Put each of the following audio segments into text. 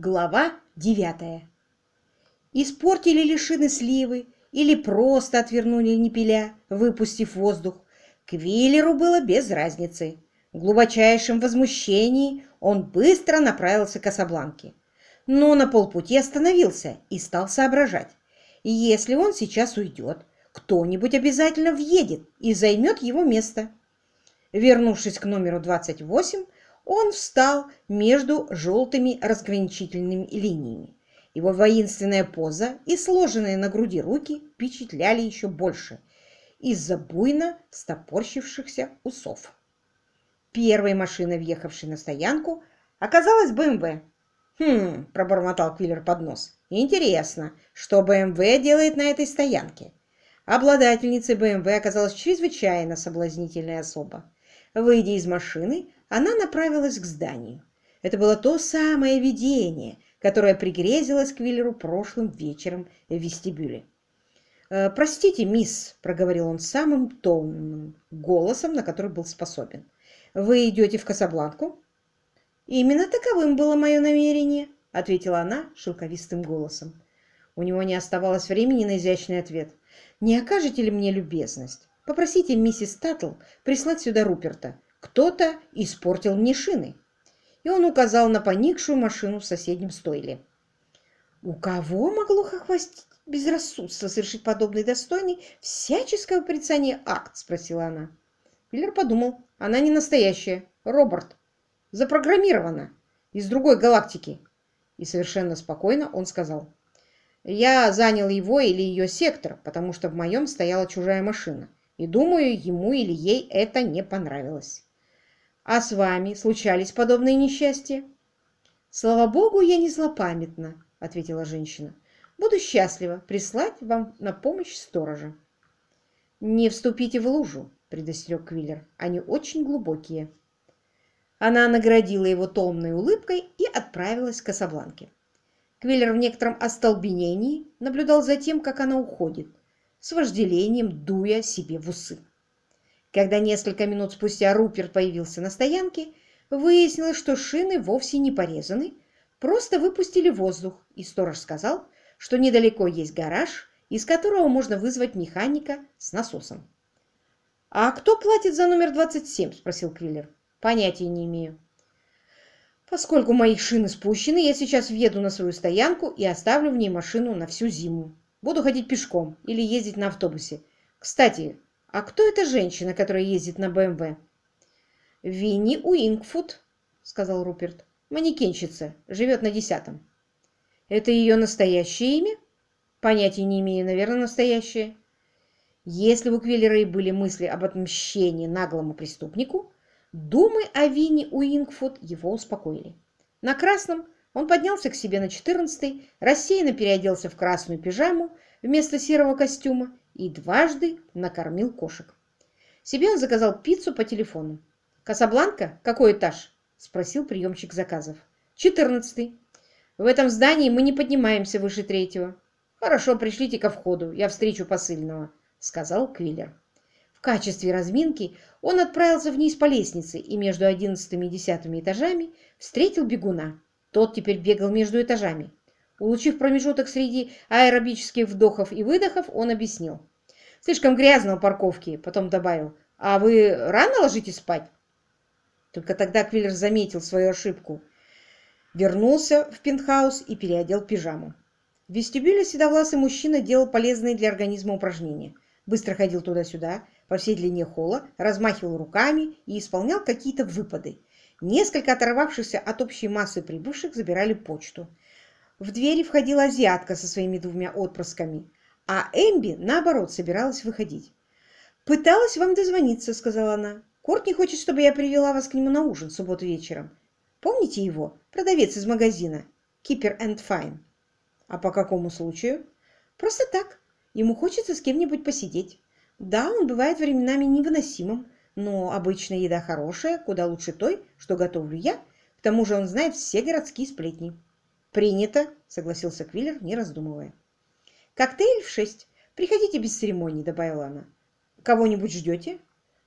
Глава девятая. Испортили ли шины сливы или просто отвернули непиля, выпустив воздух, Квиллеру было без разницы. В глубочайшем возмущении он быстро направился к Касабланке. Но на полпути остановился и стал соображать. Если он сейчас уйдет, кто-нибудь обязательно въедет и займет его место. Вернувшись к номеру 28, он встал между желтыми разграничительными линиями. Его воинственная поза и сложенные на груди руки впечатляли еще больше из-за буйно стопорщившихся усов. Первой машиной, въехавшей на стоянку, оказалась БМВ. «Хм», — пробормотал Квиллер под нос, — «интересно, что БМВ делает на этой стоянке?» Обладательницей БМВ оказалась чрезвычайно соблазнительная особа. Выйдя из машины, она направилась к зданию. Это было то самое видение, которое пригрезилось Квиллеру прошлым вечером в вестибюле. «Э, «Простите, мисс», — проговорил он самым томным голосом, на который был способен. «Вы идете в Касабланку?» «Именно таковым было мое намерение», — ответила она шелковистым голосом. У него не оставалось времени на изящный ответ. «Не окажете ли мне любезность? Попросите миссис Таттл прислать сюда Руперта. Кто-то испортил мне шины. И он указал на поникшую машину в соседнем стойле. У кого могло хохвастить безрассудство совершить подобный достойный всяческого порицания акт? Спросила она. Миллер подумал, она не настоящая, Роберт. Запрограммирована. Из другой галактики. И совершенно спокойно он сказал. Я занял его или ее сектор, потому что в моем стояла чужая машина. И думаю, ему или ей это не понравилось. А с вами случались подобные несчастья? Слава богу, я не злопамятна, ответила женщина. Буду счастлива прислать вам на помощь сторожа. Не вступите в лужу, предостерег Квиллер. Они очень глубокие. Она наградила его томной улыбкой и отправилась к Касабланке. Квиллер в некотором остолбенении наблюдал за тем, как она уходит, с вожделением дуя себе в усы. Когда несколько минут спустя Руперт появился на стоянке, выяснилось, что шины вовсе не порезаны, просто выпустили воздух, и сторож сказал, что недалеко есть гараж, из которого можно вызвать механика с насосом. «А кто платит за номер 27?» – спросил Квиллер. «Понятия не имею». «Поскольку мои шины спущены, я сейчас въеду на свою стоянку и оставлю в ней машину на всю зиму. Буду ходить пешком или ездить на автобусе. Кстати, «А кто эта женщина, которая ездит на БМВ?» «Винни Уингфуд», — сказал Руперт. «Манекенщица, живет на десятом». «Это ее настоящее имя?» «Понятия не имею, наверное, настоящее». Если у Квиллера и были мысли об отмщении наглому преступнику, думы о Винни Уингфуд его успокоили. На красном он поднялся к себе на четырнадцатый, рассеянно переоделся в красную пижаму вместо серого костюма и дважды накормил кошек. Себе он заказал пиццу по телефону. «Касабланка? Какой этаж?» – спросил приемщик заказов. «Четырнадцатый. В этом здании мы не поднимаемся выше третьего». «Хорошо, пришлите ко входу, я встречу посыльного», – сказал Квиллер. В качестве разминки он отправился вниз по лестнице и между одиннадцатым и десятыми этажами встретил бегуна. Тот теперь бегал между этажами. Улучив промежуток среди аэробических вдохов и выдохов, он объяснил. «Слишком грязно у парковки», потом добавил. «А вы рано ложитесь спать?» Только тогда Квиллер заметил свою ошибку. Вернулся в пентхаус и переодел пижаму. В вестибюле седовласый мужчина делал полезные для организма упражнения. Быстро ходил туда-сюда, по всей длине холла, размахивал руками и исполнял какие-то выпады. Несколько оторвавшихся от общей массы прибывших забирали почту. В двери входила азиатка со своими двумя отпрысками, а Эмби, наоборот, собиралась выходить. «Пыталась вам дозвониться», — сказала она. «Корт не хочет, чтобы я привела вас к нему на ужин в субботу вечером. Помните его? Продавец из магазина. Keeper and Fine». «А по какому случаю?» «Просто так. Ему хочется с кем-нибудь посидеть. Да, он бывает временами невыносимым, но обычная еда хорошая, куда лучше той, что готовлю я. К тому же он знает все городские сплетни». «Принято», — согласился Квиллер, не раздумывая. «Коктейль в шесть. Приходите без церемоний», — добавила она. «Кого-нибудь ждете?»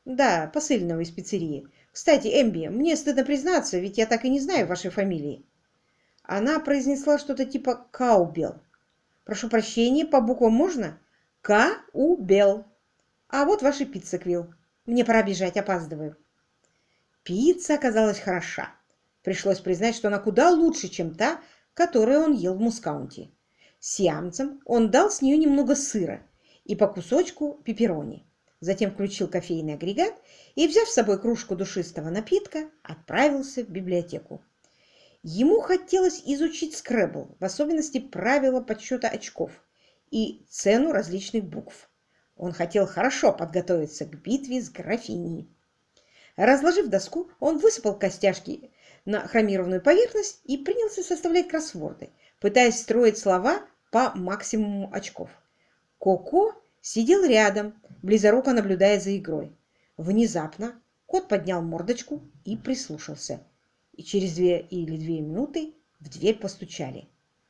«Да, посыльного из пиццерии. Кстати, Эмби, мне стыдно признаться, ведь я так и не знаю вашей фамилии». Она произнесла что-то типа «каубел». Прошу прощения, по буквам можно? К-у-бел. А вот ваша пицца, Квилл. Мне пора бежать, опаздываю. Пицца оказалась хороша. Пришлось признать, что она куда лучше, чем та, которую он ел в Мускаунте. Сиамцам он дал с нее немного сыра и по кусочку пепперони. Затем включил кофейный агрегат и, взяв с собой кружку душистого напитка, отправился в библиотеку. Ему хотелось изучить скребл, в особенности правила подсчета очков и цену различных букв. Он хотел хорошо подготовиться к битве с графиней. Разложив доску, он высыпал костяшки на хромированную поверхность и принялся составлять кроссворды, пытаясь строить слова по максимуму очков. Коко сидел рядом, близоруко наблюдая за игрой. Внезапно кот поднял мордочку и прислушался. И через две или две минуты в дверь постучали.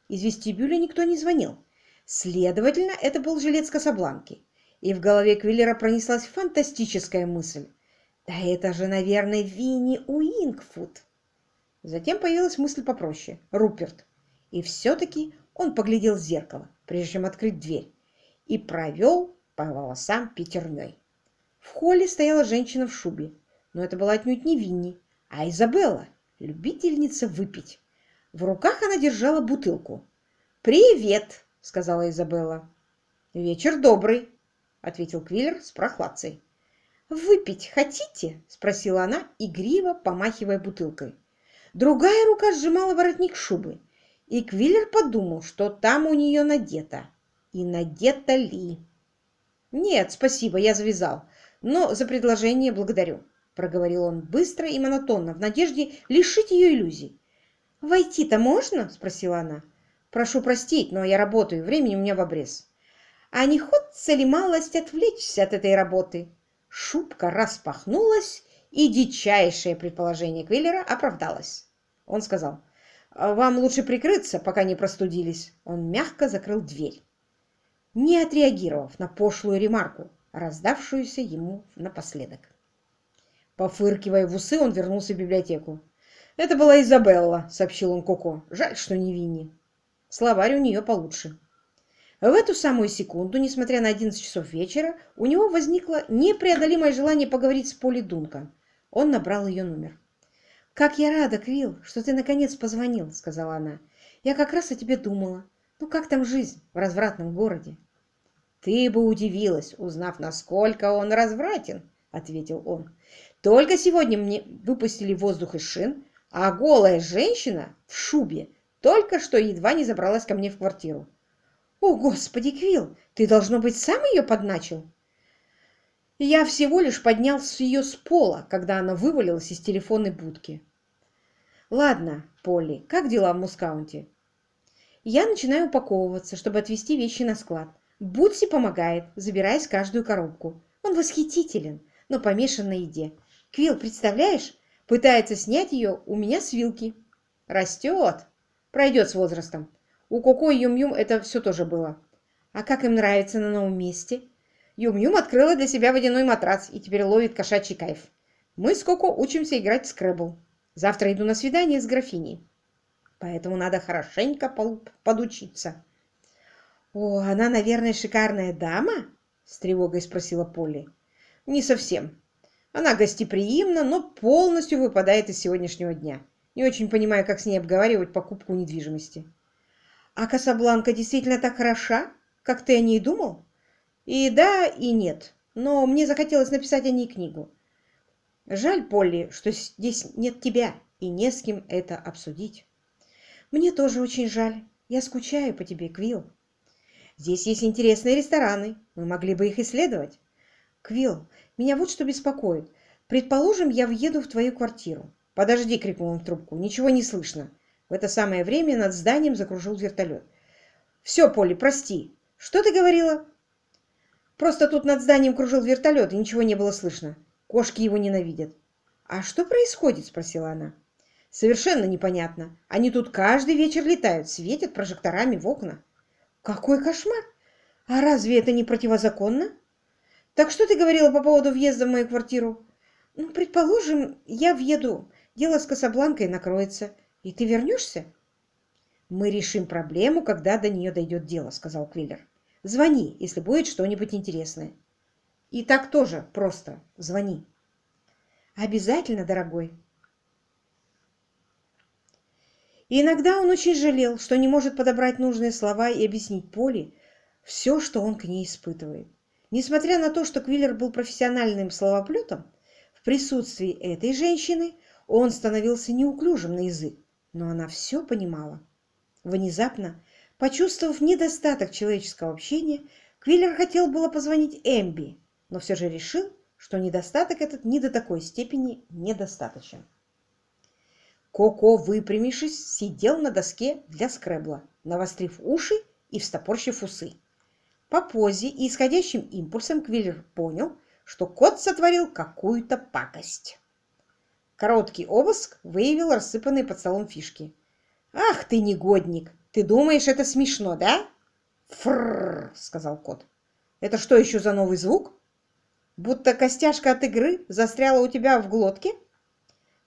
Из вестибюля никто не звонил. Следовательно, это был жилец Касабланки. И в голове Квиллера пронеслась фантастическая мысль. Да это же, наверное, Винни Уингфуд. Затем появилась мысль попроще. Руперт. И все-таки он поглядел в зеркало, прежде чем открыть дверь, и провел по волосам пятерней. В холле стояла женщина в шубе, но это была отнюдь не Винни, а Изабелла, любительница выпить. В руках она держала бутылку. «Привет!» — сказала Изабелла. «Вечер добрый!» — ответил Квиллер с прохладцей. «Выпить хотите?» — спросила она, игриво помахивая бутылкой. Другая рука сжимала воротник шубы, и Квиллер подумал, что там у нее надето. И надето ли? «Нет, спасибо, я завязал, но за предложение благодарю», — проговорил он быстро и монотонно, в надежде лишить ее иллюзий. «Войти-то можно?» — спросила она. «Прошу простить, но я работаю, времени у меня в обрез». А не хочется ли малость отвлечься от этой работы? Шубка распахнулась, и дичайшее предположение Квиллера оправдалось. Он сказал, «Вам лучше прикрыться, пока не простудились». Он мягко закрыл дверь, не отреагировав на пошлую ремарку, раздавшуюся ему напоследок. Пофыркивая в усы, он вернулся в библиотеку. «Это была Изабелла», — сообщил он Коко. «Жаль, что не Винни. Словарь у нее получше». В эту самую секунду, несмотря на 11 часов вечера, у него возникло непреодолимое желание поговорить с Поли Дункан. Он набрал ее номер. «Как я рада, Квилл, что ты наконец позвонил», — сказала она. «Я как раз о тебе думала. Ну как там жизнь в развратном городе?» «Ты бы удивилась, узнав, насколько он развратен», — ответил он. «Только сегодня мне выпустили воздух из шин, а голая женщина в шубе только что едва не забралась ко мне в квартиру. «О, Господи, Квилл, ты, должно быть, сам ее подначил?» Я всего лишь поднял ее с пола, когда она вывалилась из телефонной будки. «Ладно, Полли, как дела в Мускаунте?» Я начинаю упаковываться, чтобы отвезти вещи на склад. Бутси помогает, забираясь каждую коробку. Он восхитителен, но помешан на еде. Квилл, представляешь, пытается снять ее у меня с вилки. Растет. Пройдет с возрастом. У Коко и Юм-Юм это все тоже было. А как им нравится на новом месте? Юм-Юм открыла для себя водяной матрас и теперь ловит кошачий кайф. Мы с Коко учимся играть в скребл. Завтра иду на свидание с графиней. Поэтому надо хорошенько подучиться. «О, она, наверное, шикарная дама?» — с тревогой спросила Полли. «Не совсем. Она гостеприимна, но полностью выпадает из сегодняшнего дня. Не очень понимаю, как с ней обговаривать покупку недвижимости». А Касабланка действительно так хороша, как ты о ней думал? И да, и нет. Но мне захотелось написать о ней книгу. Жаль, Полли, что здесь нет тебя и не с кем это обсудить. Мне тоже очень жаль. Я скучаю по тебе, Квилл. Здесь есть интересные рестораны. Мы могли бы их исследовать. Квилл, меня вот что беспокоит. Предположим, я въеду в твою квартиру. Подожди, крикнул он в трубку. Ничего не слышно. В это самое время над зданием закружил вертолет. «Все, Полли, прости. Что ты говорила?» «Просто тут над зданием кружил вертолет, и ничего не было слышно. Кошки его ненавидят». «А что происходит?» – спросила она. «Совершенно непонятно. Они тут каждый вечер летают, светят прожекторами в окна». «Какой кошмар! А разве это не противозаконно?» «Так что ты говорила по поводу въезда в мою квартиру?» «Ну, предположим, я въеду. Дело с Касабланкой накроется. И ты вернешься? «Мы решим проблему, когда до нее дойдет дело», — сказал Квиллер. «Звони, если будет что-нибудь интересное». «И так тоже просто. Звони». «Обязательно, дорогой». И иногда он очень жалел, что не может подобрать нужные слова и объяснить Поле все, что он к ней испытывает. Несмотря на то, что Квиллер был профессиональным словоплетом, в присутствии этой женщины он становился неуклюжим на язык, но она все понимала. Внезапно, почувствовав недостаток человеческого общения, Квиллер хотел было позвонить Эмби, но все же решил, что недостаток этот не до такой степени недостаточен. Коко, выпрямившись, сидел на доске для скребла, навострив уши и встопорщив усы. По позе и исходящим импульсам Квиллер понял, что кот сотворил какую-то пакость. Короткий обыск выявил рассыпанные под столом фишки. «Ах ты, негодник! Ты думаешь, это смешно, да?» «Фрррр!» — сказал кот. «Это что еще за новый звук? Будто костяшка от игры застряла у тебя в глотке?»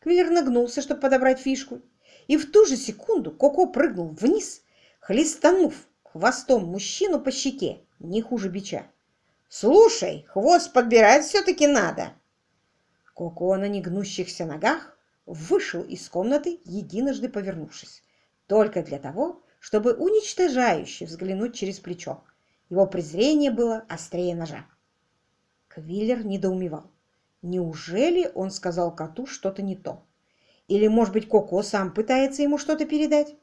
Квиллер нагнулся, чтобы подобрать фишку, и в ту же секунду Коко прыгнул вниз, хлестанув хвостом мужчину по щеке, не хуже бича. «Слушай, хвост подбирать все-таки надо!» Коко на негнущихся ногах вышел из комнаты, единожды повернувшись только для того, чтобы уничтожающе взглянуть через плечо. Его презрение было острее ножа. Квиллер недоумевал. Неужели он сказал коту что-то не то? Или, может быть, Коко сам пытается ему что-то передать?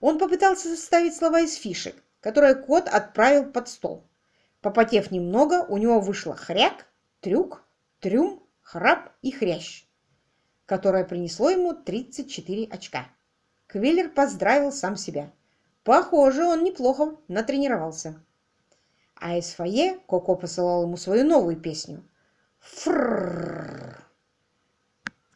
Он попытался составить слова из фишек, которые кот отправил под стол. Попотев немного, у него вышло хряк, трюк, трюм, храп и хрящ, которое принесло ему 34 очка. Квиллер поздравил сам себя. Похоже, он неплохо натренировался. А из фойе Коко посылал ему свою новую песню. Фрррр.